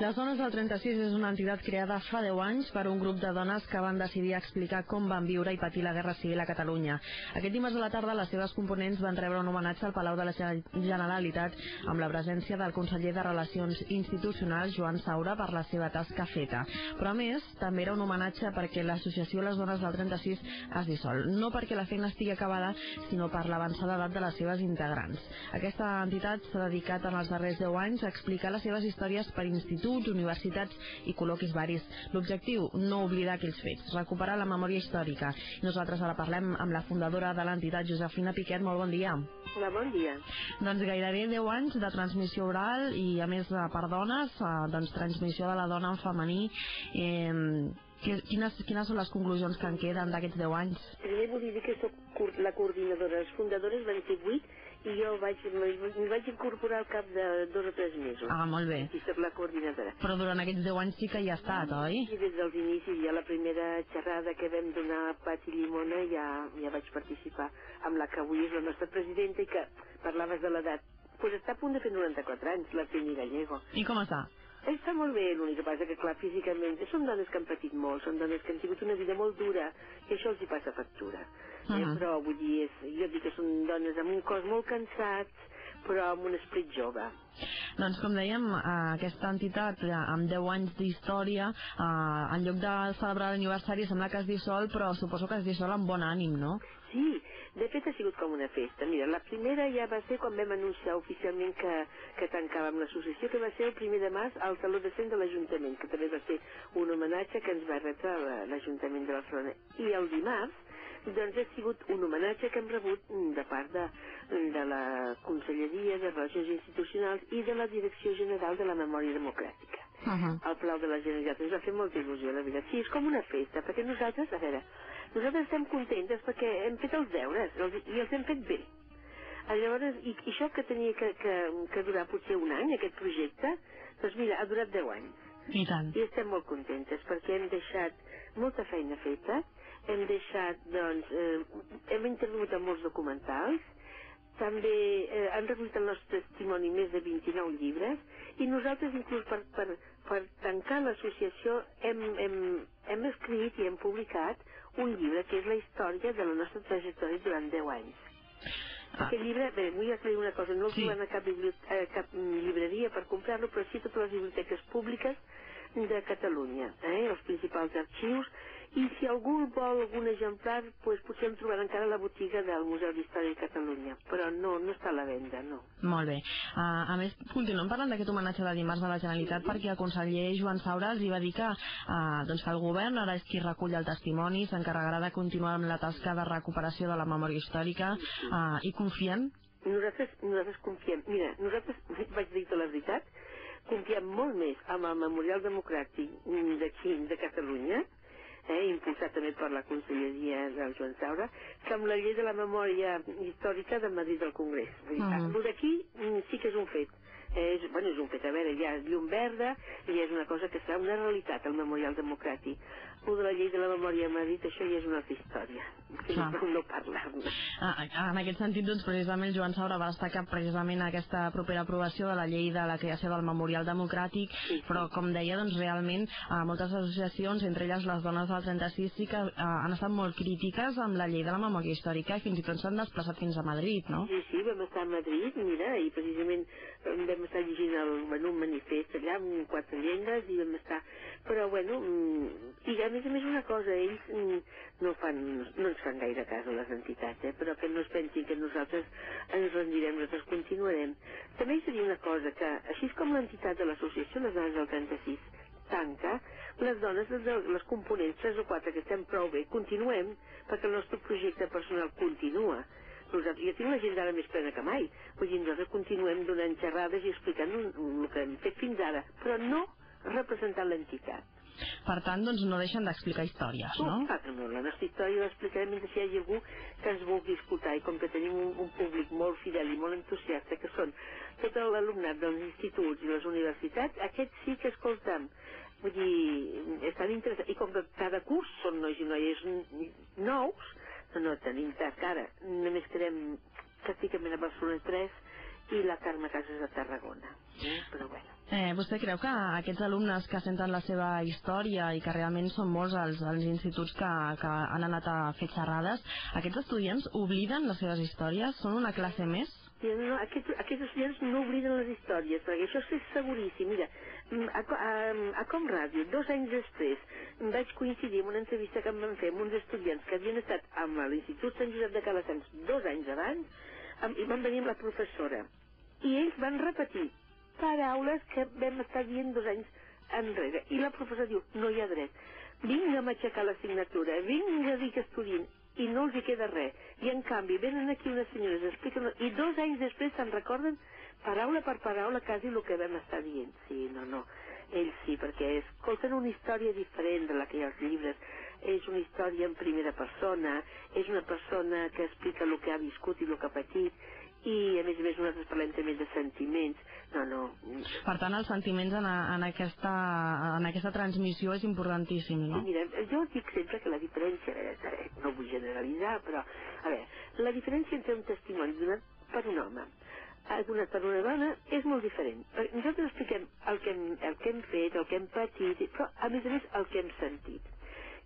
Les Dones del 36 és una entitat creada fa 10 anys per un grup de dones que van decidir explicar com van viure i patir la Guerra Civil a Catalunya. Aquest dimarts a la tarda les seves components van rebre un homenatge al Palau de la Generalitat amb la presència del conseller de Relacions Institucionals, Joan Saura, per la seva tasca feta. Però a més, també era un homenatge perquè l'associació Les Dones del 36 es dissol. No perquè la feina estigui acabada, sinó per l'avançada edat de les seves integrants. Aquesta entitat s'ha dedicat en els darrers 10 anys a explicar les seves històries per instituts, universitats i col·loquis varis. L'objectiu, no oblidar aquells fets, recuperar la memòria històrica. Nosaltres ara parlem amb la fundadora de l'entitat, Josefina Piquet. Molt bon dia. Hola, bon dia. Doncs gairebé 10 anys de transmissió oral i, a més, per dones, eh, doncs transmissió de la dona en femení. Eh, quines, quines són les conclusions que en queden d'aquests 10 anys? Primer vull dir que soc la coordinadora. Les fundadores van ser 8 i jo vaig, m'hi vaig incorporar al cap de dos o tres mesos. Ah, molt bé. I soc la coordinadora. Però durant aquests deu anys sí que hi ha estat, oi? Sí, des dels inicis, ja la primera xerrada que vam donar a Pati Llimona ja, ja vaig participar amb la que avui és la nostra presidenta i que parlaves de l'edat. Pues està a punt de fer 94 anys, la Pini Gallego. I com està? Està molt bé, l'únic que passa que, clar, físicament, són dones que han patit molt, són dones que han tingut una vida molt dura, i això els hi passa factura. Uh -huh. eh, però vull dir, és, jo dic que són dones amb un cos molt cansats, però amb un esperit jove. Doncs com dèiem, aquesta entitat amb 10 anys d'història, en lloc de celebrar l'aniversari sembla que es dissol, però suposo que es dissol amb bon ànim, no? Sí, de fet ha sigut com una festa. Mira, la primera ja va ser quan vam anunciar oficialment que, que tancàvem l'associació, que va ser el primer de març al Saló de Cent de l'Ajuntament, que també va ser un homenatge que ens va retre l'Ajuntament de Barcelona. I el dimarts doncs ha sigut un homenatge que hem rebut de part de, de la Conselleria de Relacions Institucionals i de la Direcció General de la Memòria Democràtica. Uh -huh. Al Palau de la Generalitat ens va fer molta il·lusió, la veritat. Sí, és com una festa, perquè nosaltres, a veure, nosaltres estem contentes perquè hem fet els deures els, i els hem fet bé. Llavors, i, i això que tenia que, que, que durar potser un any, aquest projecte, doncs mira, ha durat 10 anys. I tant. I estem molt contentes perquè hem deixat molta feina feta, hem deixat, doncs, eh, hem intervingut en molts documentals, també eh, han recollit el nostre testimoni més de 29 llibres i nosaltres inclús per, per, per tancar l'associació hem, hem, hem escrit i hem publicat un llibre que és la història de la nostra trajectòria durant 10 anys. Ah. Aquest llibre, bé, vull aclarir una cosa, no el sí. a cap, a cap llibreria per comprar-lo, però sí a totes les biblioteques públiques de Catalunya, eh, els principals arxius, i si algú vol algun exemplar, pues, potser el trobarà encara a la botiga del Museu d'Història de Catalunya, però no, no està a la venda, no. Molt bé. Uh, a més, continuem parlant d'aquest homenatge de dimarts de la Generalitat perquè el conseller Joan Saura els va dir que, uh, doncs que el govern ara és qui recull el testimoni, s'encarregarà de continuar amb la tasca de recuperació de la memòria històrica uh, i confien? Nosaltres, nosaltres confiem. Mira, nosaltres, vaig dir tota la veritat, confiem molt més amb el Memorial Democràtic d'aquí, de Catalunya, eh, impulsat també per la Conselleria del Joan Saura, que amb la llei de la memòria històrica de Madrid del Congrés. Vull dir, -huh. d'aquí mm, sí que és un fet és, bueno, és un fet, a veure, hi ha llum verda i és una cosa que serà una realitat, el memorial democràtic. El de la llei de la memòria m'ha dit, això ja és una altra història, que ah. no, parlar-ne. Ah, en aquest sentit, doncs, precisament, Joan Saura va destacar precisament aquesta propera aprovació de la llei de la creació del memorial democràtic, sí, sí. però, com deia, doncs, realment, a moltes associacions, entre elles les dones del 36, sí que a, han estat molt crítiques amb la llei de la memòria històrica i fins i tot s'han desplaçat fins a Madrid, no? Sí, sí, vam estar a Madrid, mira, i precisament vam estar llegint el, bueno, un manifest allà amb quatre llengües i vam estar... Però, bueno, mm, a més a més una cosa, ells mm, no, fan, no ens fan gaire cas a les entitats, eh? però que no es pensin que nosaltres ens rendirem, nosaltres continuarem. També hi seria una cosa, que així com l'entitat de l'associació Les Dones del 36 tanca, les dones, les, components, tres o quatre que estem prou bé, continuem, perquè el nostre projecte personal continua nosaltres ja tinc la gent d'ara més plena que mai. Vull dir, nosaltres continuem donant xerrades i explicant el que hem fet fins ara, però no representant l'entitat. Per tant, doncs no deixen d'explicar històries, no? No, clar no. La nostra història l'explicarem mentre hi hagi algú que ens vulgui escoltar i com que tenim un, un públic molt fidel i molt entusiasta, que són tot l'alumnat dels instituts i les universitats, aquests sí que escoltem. Vull dir, estan interessats. I com que cada curs són nois i noies nous, no tenim tasca ara. Només quedem pràcticament a Barcelona 3 i la Carme Casas de Tarragona. Però bueno. Eh, vostè creu que aquests alumnes que senten la seva història i que realment són molts els, els instituts que, que han anat a fer xerrades, aquests estudiants obliden les seves històries? Són una classe més? Sí, no, aquests, aquests estudiants no obliden les històries, perquè això és seguríssim. Mira, mm, a, a, a Com Ràdio, dos anys després, vaig coincidir amb una entrevista que em van fer amb uns estudiants que havien estat amb l'Institut Sant Josep de Calassans dos anys abans, i van venir amb la professora. I ells van repetir paraules que vam estar dient dos anys enrere. I la professora diu, no hi ha dret. Vinga a aixecar la signatura, vinga a dir que estudin, i no els hi queda res. I en canvi, venen aquí unes senyores, expliquen, i dos anys després se'n recorden paraula per paraula quasi el que vam estar dient. Sí, no, no, ells sí, perquè escolten una història diferent de la que hi ha als llibres, és una història en primera persona, és una persona que explica el que ha viscut i el que ha patit, i a més a més nosaltres parlem també de sentiments no, no. Per tant els sentiments en, a, en, aquesta, en aquesta transmissió és importantíssim no? Sí, mira, jo dic sempre que la diferència eh, no vull generalitzar però a veure, la diferència entre un testimoni donat per un home donat per una dona és molt diferent. Nosaltres expliquem el que hem, el que hem fet, el que hem patit, però a més a més el que hem sentit.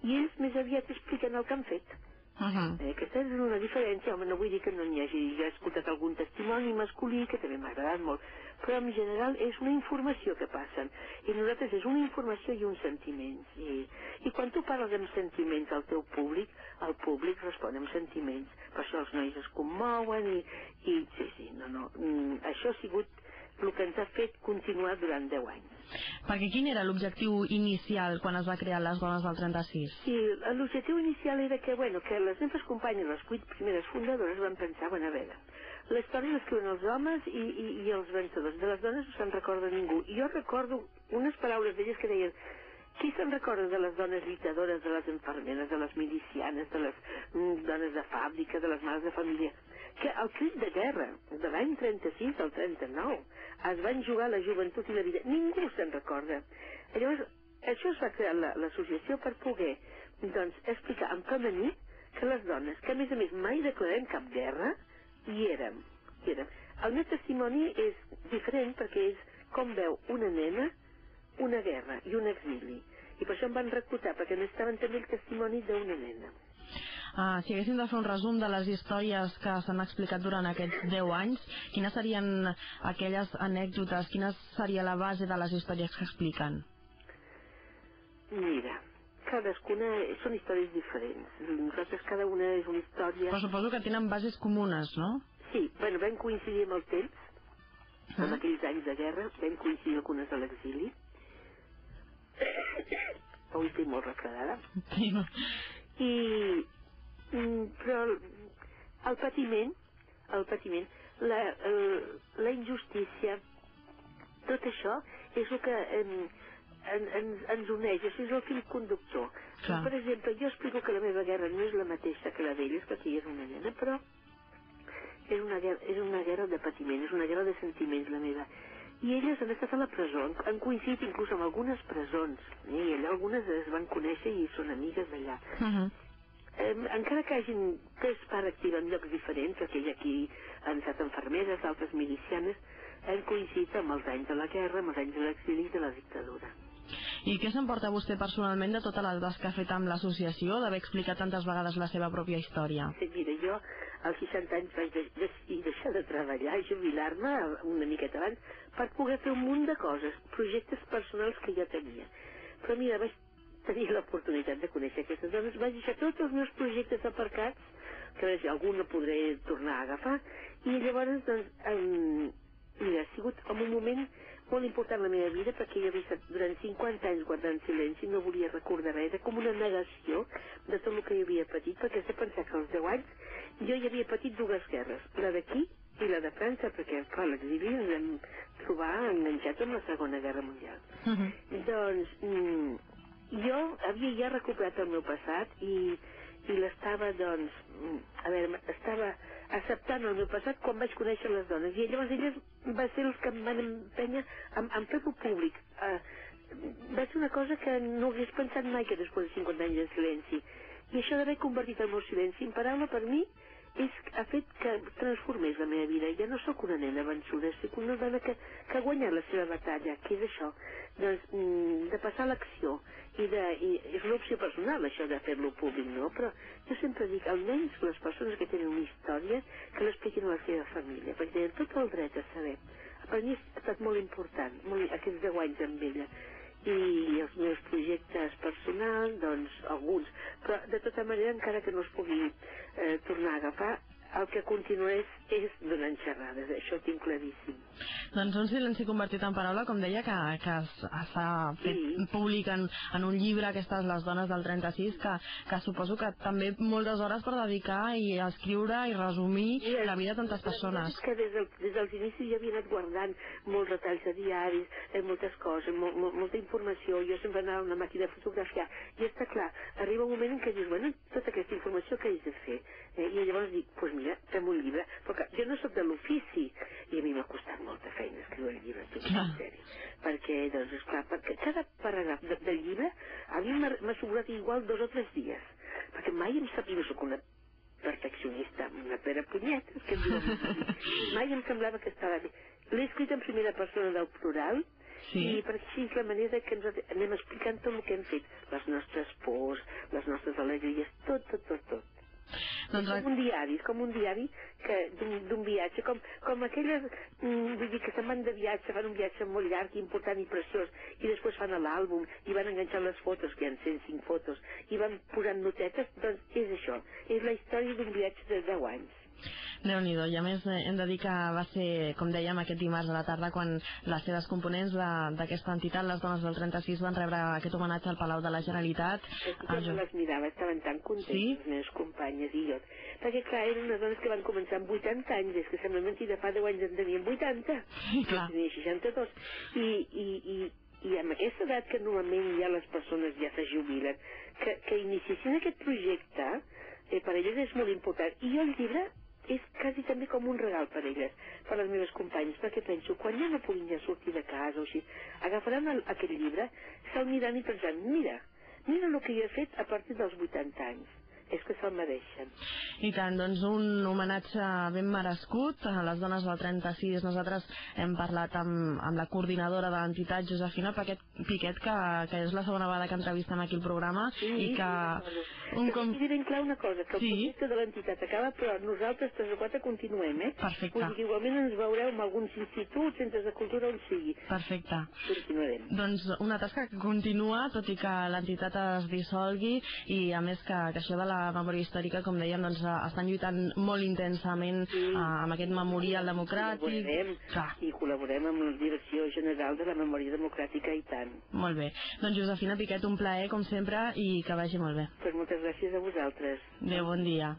I ells més aviat expliquen el que han fet. Uh -huh. eh, aquesta és una diferència, home, no vull dir que no n'hi hagi, ja he escoltat algun testimoni masculí que també m'ha agradat molt, però en general és una informació que passen, i nosaltres és una informació i uns sentiments, i, i quan tu parles amb sentiments al teu públic, el públic respon amb sentiments, per això els nois es commouen, i, i sí, sí, no, no, mm, això ha sigut el que ens ha fet continuar durant 10 anys. Perquè quin era l'objectiu inicial quan es va crear les dones del 36? Sí, l'objectiu inicial era que, bueno, que les meves companyes, les vuit primeres fundadores, van pensar, bueno, a veure, la història l'escriuen els homes i, i, i els vencedors. De les dones no se'n recorda ningú. I jo recordo unes paraules d'elles que deien qui se'n recorda de les dones lluitadores, de les infermeres, de les milicianes, de les mm, dones de fàbrica, de les mares de família? Que el crit de guerra de l'any 36 al 39 es van jugar la joventut i la vida. Ningú se'n recorda. Llavors, això es va crear l'associació la, per poder doncs, explicar en femení que les dones, que a més a més mai declarem cap guerra, hi érem. Hi érem. El meu testimoni és diferent perquè és com veu una nena una guerra i un exili. I per això em van reclutar, perquè necessitaven també el testimoni d'una nena. Uh, si haguéssim de fer un resum de les històries que s'han explicat durant aquests 10 anys, quines serien aquelles anècdotes, quina seria la base de les històries que expliquen? Mira, cadascuna són històries diferents. Nosaltres cada una és una història... Però suposo que tenen bases comunes, no? Sí, bueno, vam coincidir amb el temps, amb ah. aquells anys de guerra, vam coincidir algunes a l'exili. Avui estic molt refredada. Sí. I Mm, però el patiment, el patiment, la, el, la injustícia, tot això és el que en, en, en, ens uneix, això és el fil conductor. Clar. Per exemple, jo explico que la meva guerra no és la mateixa que la d'elles, perquè ella és una nena, però és una, guerra, és una guerra de patiment, és una guerra de sentiments, la meva. I elles han estat a la presó, han coincidit inclús amb algunes presons, eh? i allà algunes es van conèixer i són amigues d'allà. Uh -huh eh, encara que hagin pres part activa en llocs diferents, perquè hi ha aquí han estat enfermeres, altres milicianes, han coincidit amb els anys de la guerra, amb els anys de l'exili de la dictadura. I què s'emporta vostè personalment de tota la tasca que ha fet amb l'associació, d'haver explicat tantes vegades la seva pròpia història? Sí, mira, jo als 60 anys vaig decidir deixar de treballar i jubilar-me una miqueta abans per poder fer un munt de coses, projectes personals que jo tenia. Però mira, vaig tenir l'oportunitat de conèixer aquestes dones, vaig deixar tots els meus projectes aparcats, que si algun no podré tornar a agafar, i llavors, doncs, um, mira, ha sigut en un moment molt important la meva vida perquè jo havia estat durant 50 anys guardant silenci, no volia recordar res, era com una negació de tot el que jo havia patit, perquè has de pensar que als 10 anys jo hi havia patit dues guerres, la d'aquí i la de França, perquè, clar, l'exili ens vam trobar enganxats amb la Segona Guerra Mundial. Uh -huh. Doncs, mm, jo havia ja recuperat el meu passat i, i l'estava, doncs, a veure, estava acceptant el meu passat quan vaig conèixer les dones. I llavors elles va ser els que em van empènyer a, a fer-ho públic. Uh, va ser una cosa que no hagués pensat mai que després de 50 anys de silenci. I això d'haver convertit el meu silenci en paraula per mi és, ha fet que transformés la meva vida. Ja no sóc una nena vençuda, sóc una dona que, que ha guanyat la seva batalla, que és això, doncs, mm, de passar l'acció. I, de, I és una opció personal, això de fer-lo públic, no? Però jo sempre dic, almenys les persones que tenen una història, que l'expliquin a la seva família, perquè tenen tot el dret a saber. Per mi ha estat molt important, molt, aquests deu anys amb ella i els meus projectes personals, doncs alguns, però de tota manera encara que no es pugui eh, tornar a agafar, el que continués és donant xerrades, això ho tinc claríssim. Doncs un silenci convertit en paraula, com deia, que, que s'ha fet Sí. públic en, en un llibre, aquestes Les dones del 36, que, que suposo que també moltes hores per dedicar i escriure i resumir Mira, la vida de tantes persones. és que des, del, des dels inicis jo havia anat guardant molts retalls de diaris, eh, moltes coses, mo, mo, molta informació, jo sempre anava a una màquina de fotografiar, i està clar, arriba un moment en què dius, bueno, tota aquesta informació que haig de fer? Eh, I llavors dic, doncs pues mira, fem un llibre, però que jo no sóc de l'ofici, i a mi m'ha costat molta feina escriure el llibre, Clar. en sèrio, perquè, doncs, esclar, perquè cada paràgraf de, del llibre a mi m'ha sobrat igual dos o tres dies, perquè mai em sap, jo sóc una perfeccionista, una pera punyetes, que em diuen. mai em semblava que estava bé. L'he escrit en primera persona del plural, Sí. i perquè així és la manera que ens anem explicant tot el que hem fet, les nostres pors, les nostres alegries, tot, tot, tot, tot. Doncs, És com un diari, és com un diari que d'un viatge, com, com aquelles, mm, vull dir que se'n van de viatge, fan un viatge molt llarg, important i preciós, i després fan l'àlbum, i van enganxant les fotos, que hi ha 105 fotos, i van posant notetes, doncs és això, és la història d'un viatge de 10 anys. Déu nhi I a més eh, hem de dir que va ser, com dèiem, aquest dimarts a la tarda quan les seves components d'aquesta entitat, les dones del 36, van rebre aquest homenatge al Palau de la Generalitat. Que Ah, jo les mirava, estaven tan contents Sí? les meves companyes i jo. Perquè, clar, eren unes dones que van començar amb 80 anys, és que sembla mentida, fa 10 anys en tenien 80. Sí, clar. Jo tenia 62. I, i, i, i amb aquesta edat que normalment ja les persones ja se jubilen, que, que iniciessin aquest projecte, eh, per elles és molt important. I jo el llibre és quasi també com un regal per elles, per les meves companyes, perquè penso, quan ja no puguin ja sortir de casa o així, agafaran el, aquest llibre, se'l miran i pensaran, mira, mira el que jo he fet a partir dels 80 anys. És que se'l mereixen. I tant, doncs un homenatge ben merescut a les dones del 36. Nosaltres hem parlat amb, amb la coordinadora de l'entitat, Josefina Paquet Piquet, que, que és la segona vegada que entrevistem aquí el programa i que un Un com... com... ben clar una cosa, que el Sí. projecte de l'entitat acaba, però nosaltres tres o quatre continuem, eh? Perfecte. Vull dir que igualment ens veureu en alguns instituts, centres de cultura, on sigui. Perfecte. Continuarem. Doncs una tasca que continua, tot i que l'entitat es dissolgui i a més que, que això de la memòria històrica, com dèiem, doncs eh, estan lluitant molt intensament Sí. eh, amb aquest memorial democràtic. Col·laborem Clar, i col·laborem amb la Direcció General de la Memòria Democràtica i tant. molt bé. Doncs Josefina Piquet, un plaer, com sempre, i que vagi molt bé. Pues moltes gràcies a vosaltres. Adéu, bon dia.